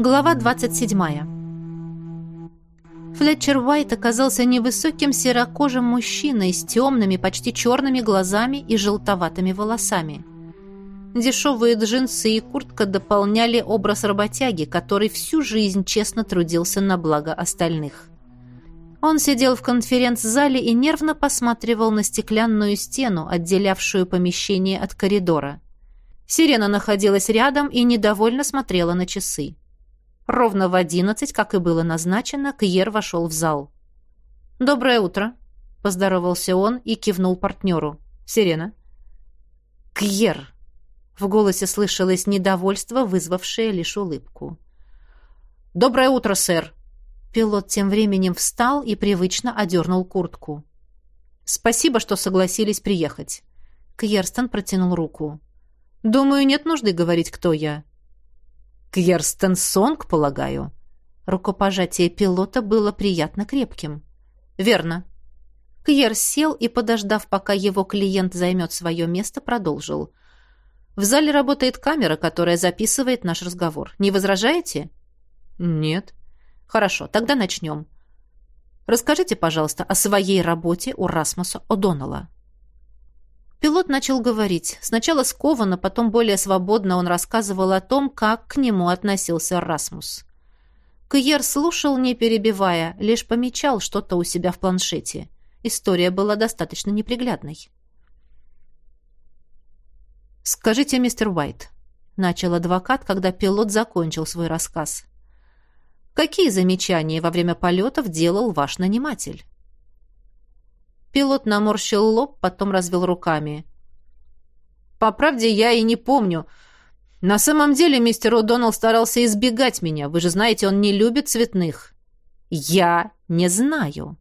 Глава 27. Флетчер Уайт оказался невысоким серокожим мужчиной с темными, почти черными глазами и желтоватыми волосами. Дешевые джинсы и куртка дополняли образ работяги, который всю жизнь честно трудился на благо остальных. Он сидел в конференц-зале и нервно посматривал на стеклянную стену, отделявшую помещение от коридора. Сирена находилась рядом и недовольно смотрела на часы. Ровно в одиннадцать, как и было назначено, Кьер вошел в зал. «Доброе утро», — поздоровался он и кивнул партнеру. «Сирена». «Кьер», в голосе слышалось недовольство, вызвавшее лишь улыбку. «Доброе утро, сэр!» Пилот тем временем встал и привычно одернул куртку. «Спасибо, что согласились приехать». Кьерстон протянул руку. «Думаю, нет нужды говорить, кто я». «Кьерстен Сонг, полагаю?» Рукопожатие пилота было приятно крепким. «Верно». Кьер сел и, подождав, пока его клиент займет свое место, продолжил. В зале работает камера, которая записывает наш разговор. Не возражаете? Нет. Хорошо, тогда начнем. Расскажите, пожалуйста, о своей работе у Расмуса О'Доннелла. Пилот начал говорить. Сначала скованно, потом более свободно он рассказывал о том, как к нему относился Расмус. Кьер слушал, не перебивая, лишь помечал что-то у себя в планшете. История была достаточно неприглядной. «Скажите, мистер Уайт», — начал адвокат, когда пилот закончил свой рассказ. «Какие замечания во время полетов делал ваш наниматель?» Пилот наморщил лоб, потом развел руками. «По правде, я и не помню. На самом деле мистер О'Доннелл старался избегать меня. Вы же знаете, он не любит цветных». «Я не знаю».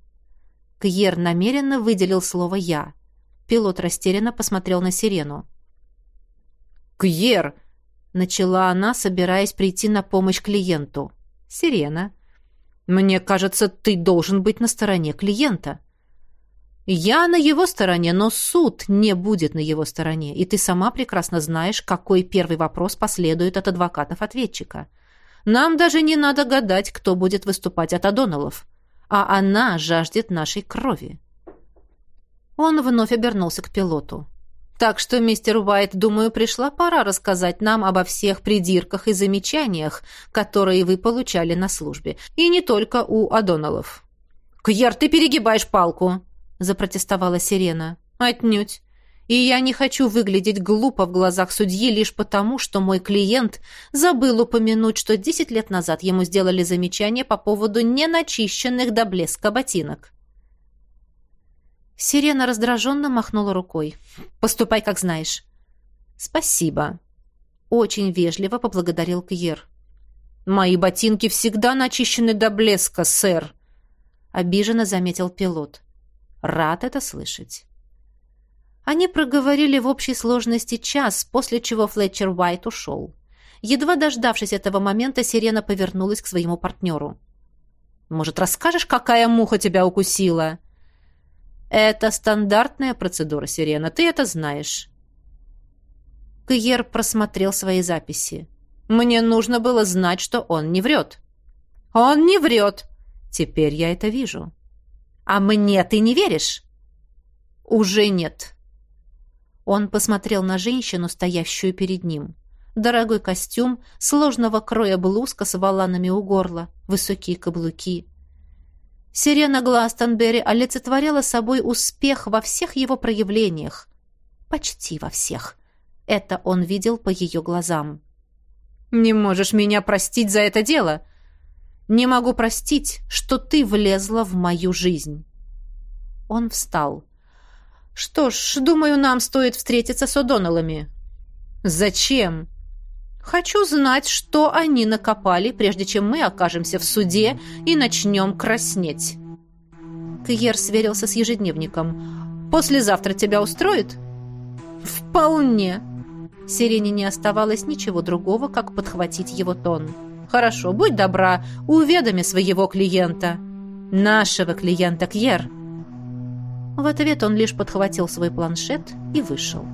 Кьер намеренно выделил слово «я». Пилот растерянно посмотрел на сирену. «Кьер!» — начала она, собираясь прийти на помощь клиенту. «Сирена. Мне кажется, ты должен быть на стороне клиента». «Я на его стороне, но суд не будет на его стороне, и ты сама прекрасно знаешь, какой первый вопрос последует от адвокатов-ответчика. Нам даже не надо гадать, кто будет выступать от Адоналов, а она жаждет нашей крови». Он вновь обернулся к пилоту. Так что, мистер Уайт, думаю, пришла пора рассказать нам обо всех придирках и замечаниях, которые вы получали на службе. И не только у Адоналов. «Кьер, ты перегибаешь палку!» — запротестовала Сирена. «Отнюдь. И я не хочу выглядеть глупо в глазах судьи лишь потому, что мой клиент забыл упомянуть, что десять лет назад ему сделали замечание по поводу неначищенных до блеска ботинок. Сирена раздраженно махнула рукой. «Поступай, как знаешь». «Спасибо». Очень вежливо поблагодарил Кьер. «Мои ботинки всегда начищены до блеска, сэр», — обиженно заметил пилот. «Рад это слышать». Они проговорили в общей сложности час, после чего Флетчер Уайт ушел. Едва дождавшись этого момента, Сирена повернулась к своему партнеру. «Может, расскажешь, какая муха тебя укусила?» Это стандартная процедура, Сирена, ты это знаешь. Кьер просмотрел свои записи. Мне нужно было знать, что он не врет. Он не врет. Теперь я это вижу. А мне ты не веришь? Уже нет. Он посмотрел на женщину, стоящую перед ним. Дорогой костюм, сложного кроя блузка с валанами у горла, высокие каблуки — Сирена Гластонберри олицетворяла собой успех во всех его проявлениях. Почти во всех. Это он видел по ее глазам. «Не можешь меня простить за это дело!» «Не могу простить, что ты влезла в мою жизнь!» Он встал. «Что ж, думаю, нам стоит встретиться с О'Доннеллами». «Зачем?» Хочу знать, что они накопали, прежде чем мы окажемся в суде и начнем краснеть. Кьер сверился с ежедневником. «Послезавтра тебя устроит?» «Вполне». Сирене не оставалось ничего другого, как подхватить его тон. «Хорошо, будь добра, уведоми своего клиента». «Нашего клиента, Кьер». В ответ он лишь подхватил свой планшет и вышел.